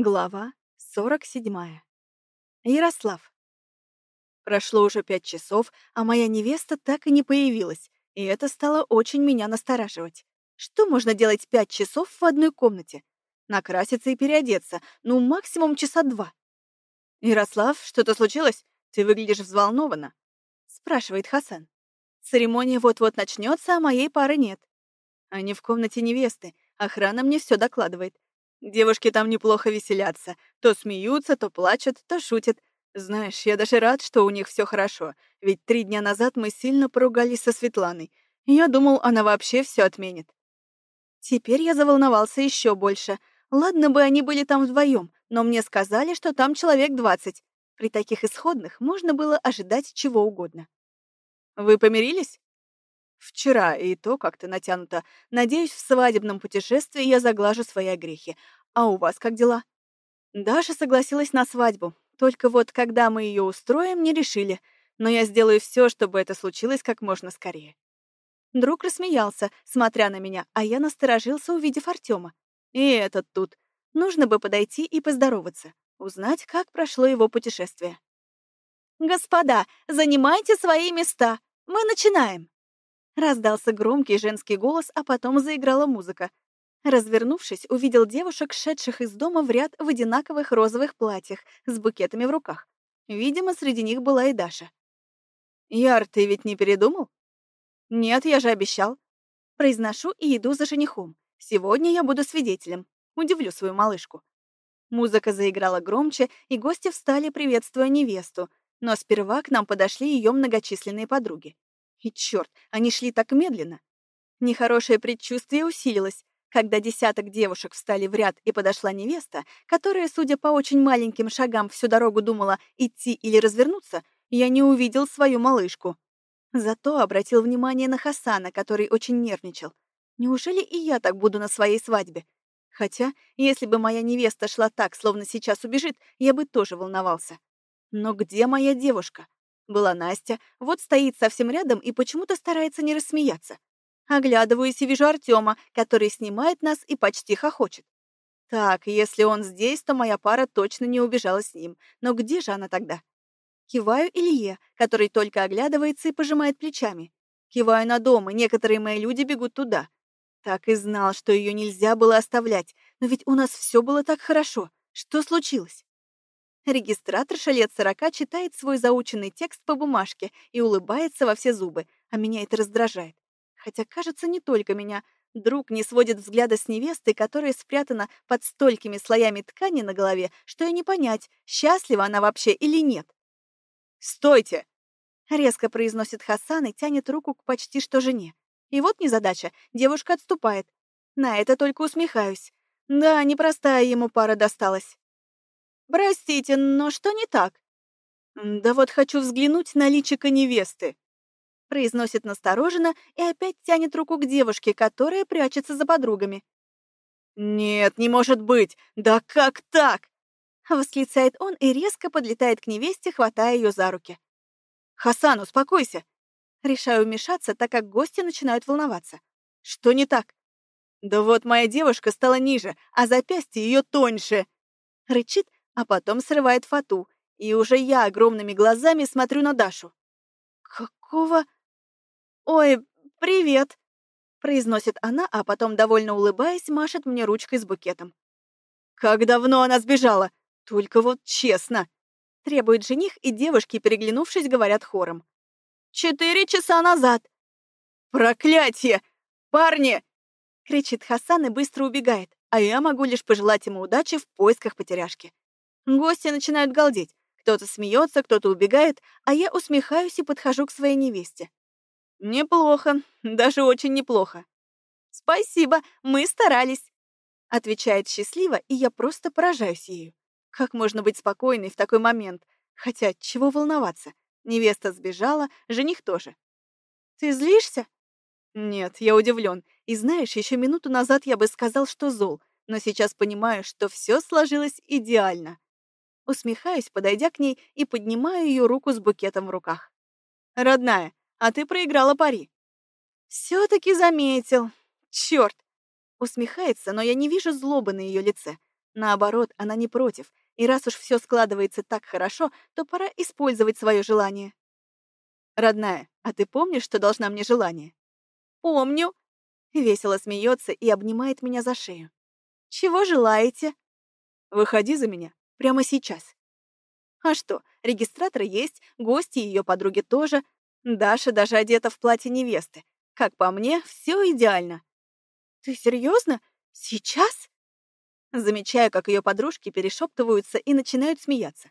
Глава 47. Ярослав. Прошло уже пять часов, а моя невеста так и не появилась, и это стало очень меня настораживать. Что можно делать пять часов в одной комнате? Накраситься и переодеться, ну, максимум часа два. «Ярослав, что-то случилось? Ты выглядишь взволнованно», — спрашивает Хасан. Церемония вот-вот начнется, а моей пары нет. Они в комнате невесты, охрана мне все докладывает. Девушки там неплохо веселятся. То смеются, то плачут, то шутят. Знаешь, я даже рад, что у них все хорошо, ведь три дня назад мы сильно поругались со Светланой. Я думал, она вообще все отменит. Теперь я заволновался еще больше. Ладно бы они были там вдвоем, но мне сказали, что там человек двадцать. При таких исходных можно было ожидать чего угодно. Вы помирились? Вчера, и то как-то натянуто. Надеюсь, в свадебном путешествии я заглажу свои грехи. А у вас как дела? Даша согласилась на свадьбу. Только вот, когда мы ее устроим, не решили. Но я сделаю все, чтобы это случилось как можно скорее. Друг рассмеялся, смотря на меня, а я насторожился, увидев Артема. И этот тут. Нужно бы подойти и поздороваться, узнать, как прошло его путешествие. «Господа, занимайте свои места. Мы начинаем!» Раздался громкий женский голос, а потом заиграла музыка. Развернувшись, увидел девушек, шедших из дома в ряд в одинаковых розовых платьях с букетами в руках. Видимо, среди них была и Даша. «Яр, ты ведь не передумал?» «Нет, я же обещал». Произношу и иду за женихом. Сегодня я буду свидетелем. Удивлю свою малышку. Музыка заиграла громче, и гости встали, приветствуя невесту, но сперва к нам подошли ее многочисленные подруги. И черт, они шли так медленно. Нехорошее предчувствие усилилось, когда десяток девушек встали в ряд и подошла невеста, которая, судя по очень маленьким шагам, всю дорогу думала идти или развернуться, я не увидел свою малышку. Зато обратил внимание на Хасана, который очень нервничал. Неужели и я так буду на своей свадьбе? Хотя, если бы моя невеста шла так, словно сейчас убежит, я бы тоже волновался. Но где моя девушка? Была Настя, вот стоит совсем рядом и почему-то старается не рассмеяться. Оглядываюсь и вижу Артема, который снимает нас и почти хохочет. Так, если он здесь, то моя пара точно не убежала с ним. Но где же она тогда? Киваю Илье, который только оглядывается и пожимает плечами. Киваю на дом, и некоторые мои люди бегут туда. Так и знал, что ее нельзя было оставлять. Но ведь у нас все было так хорошо. Что случилось? Регистраторша лет сорока читает свой заученный текст по бумажке и улыбается во все зубы, а меня это раздражает. Хотя, кажется, не только меня. Друг не сводит взгляда с невесты, которая спрятана под столькими слоями ткани на голове, что и не понять, счастлива она вообще или нет. «Стойте!» — резко произносит Хасан и тянет руку к почти что жене. И вот незадача, девушка отступает. На это только усмехаюсь. Да, непростая ему пара досталась. «Простите, но что не так?» «Да вот хочу взглянуть на личико невесты», произносит настороженно и опять тянет руку к девушке, которая прячется за подругами. «Нет, не может быть! Да как так?» восклицает он и резко подлетает к невесте, хватая ее за руки. «Хасан, успокойся!» Решаю вмешаться, так как гости начинают волноваться. «Что не так?» «Да вот моя девушка стала ниже, а запястье ее тоньше!» Рычит, а потом срывает фату, и уже я огромными глазами смотрю на Дашу. «Какого...» «Ой, привет!» — произносит она, а потом, довольно улыбаясь, машет мне ручкой с букетом. «Как давно она сбежала? Только вот честно!» — требует жених, и девушки, переглянувшись, говорят хором. «Четыре часа назад!» «Проклятие! Парни!» — кричит Хасан и быстро убегает, а я могу лишь пожелать ему удачи в поисках потеряшки. Гости начинают галдеть. Кто-то смеется, кто-то убегает, а я усмехаюсь и подхожу к своей невесте. «Неплохо, даже очень неплохо». «Спасибо, мы старались», — отвечает счастливо, и я просто поражаюсь ею. Как можно быть спокойной в такой момент? Хотя, чего волноваться? Невеста сбежала, жених тоже. «Ты злишься?» «Нет, я удивлен. И знаешь, еще минуту назад я бы сказал, что зол, но сейчас понимаю, что все сложилось идеально усмехаюсь, подойдя к ней и поднимаю ее руку с букетом в руках. «Родная, а ты проиграла пари». «Все-таки заметил. Черт!» Усмехается, но я не вижу злобы на ее лице. Наоборот, она не против, и раз уж все складывается так хорошо, то пора использовать свое желание. «Родная, а ты помнишь, что должна мне желание?» «Помню», — весело смеется и обнимает меня за шею. «Чего желаете?» «Выходи за меня прямо сейчас». А что, регистратор есть, гости ее подруги тоже. Даша даже одета в платье невесты. Как по мне, все идеально. Ты серьезно? Сейчас? Замечаю, как ее подружки перешептываются и начинают смеяться.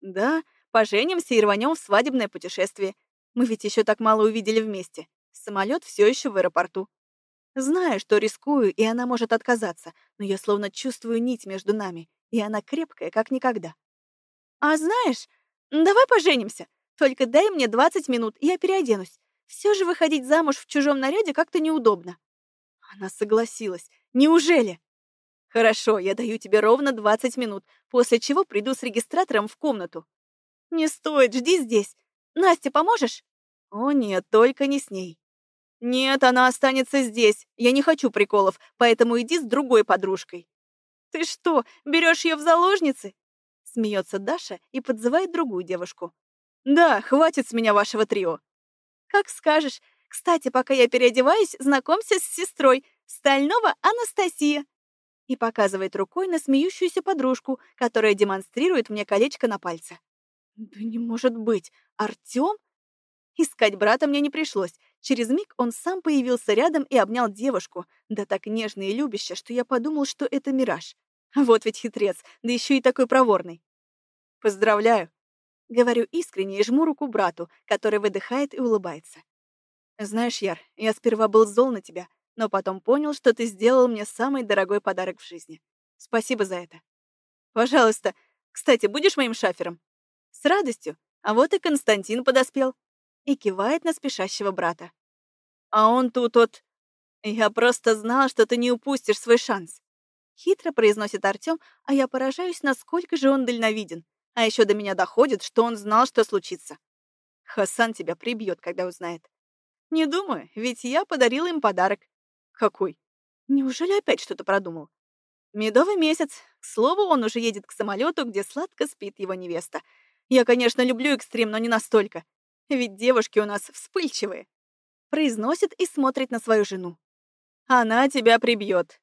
Да, поженимся и рванем в свадебное путешествие. Мы ведь еще так мало увидели вместе. Самолет все еще в аэропорту. Знаю, что рискую, и она может отказаться, но я словно чувствую нить между нами, и она крепкая, как никогда. А знаешь, давай поженимся. Только дай мне 20 минут, и я переоденусь. Все же выходить замуж в чужом наряде как-то неудобно. Она согласилась. Неужели? Хорошо, я даю тебе ровно 20 минут, после чего приду с регистратором в комнату. Не стоит, жди здесь. Настя, поможешь? О нет, только не с ней. Нет, она останется здесь. Я не хочу приколов, поэтому иди с другой подружкой. Ты что, берешь ее в заложницы? Смеется Даша и подзывает другую девушку. Да, хватит с меня вашего трио. Как скажешь. Кстати, пока я переодеваюсь, знакомься с сестрой. Стального Анастасия. И показывает рукой на смеющуюся подружку, которая демонстрирует мне колечко на пальце. Да не может быть. Артём? Искать брата мне не пришлось. Через миг он сам появился рядом и обнял девушку, да так нежно и любяще, что я подумал, что это мираж. Вот ведь хитрец, да еще и такой проворный. Поздравляю. Говорю искренне и жму руку брату, который выдыхает и улыбается. Знаешь, Яр, я сперва был зол на тебя, но потом понял, что ты сделал мне самый дорогой подарок в жизни. Спасибо за это. Пожалуйста. Кстати, будешь моим шафером? С радостью. А вот и Константин подоспел. И кивает на спешащего брата. А он тут вот... Я просто знал, что ты не упустишь свой шанс. Хитро произносит Артём, а я поражаюсь, насколько же он дальновиден. А еще до меня доходит, что он знал, что случится. Хасан тебя прибьет, когда узнает. Не думаю, ведь я подарила им подарок. Какой? Неужели опять что-то продумал? Медовый месяц. К слову, он уже едет к самолету, где сладко спит его невеста. Я, конечно, люблю экстрим, но не настолько. Ведь девушки у нас вспыльчивые. Произносит и смотрит на свою жену. Она тебя прибьет.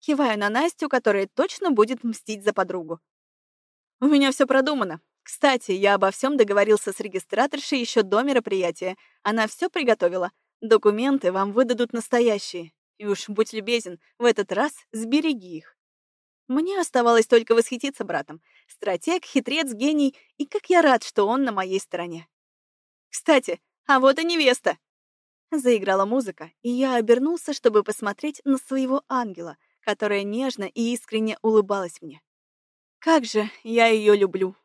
Киваю на Настю, которая точно будет мстить за подругу. У меня все продумано. Кстати, я обо всем договорился с регистраторшей еще до мероприятия. Она все приготовила. Документы вам выдадут настоящие. И уж будь любезен, в этот раз сбереги их. Мне оставалось только восхититься братом. Стратег, хитрец, гений, и как я рад, что он на моей стороне. Кстати, а вот и невеста. Заиграла музыка, и я обернулся, чтобы посмотреть на своего ангела, которая нежно и искренне улыбалась мне. Как же я ее люблю.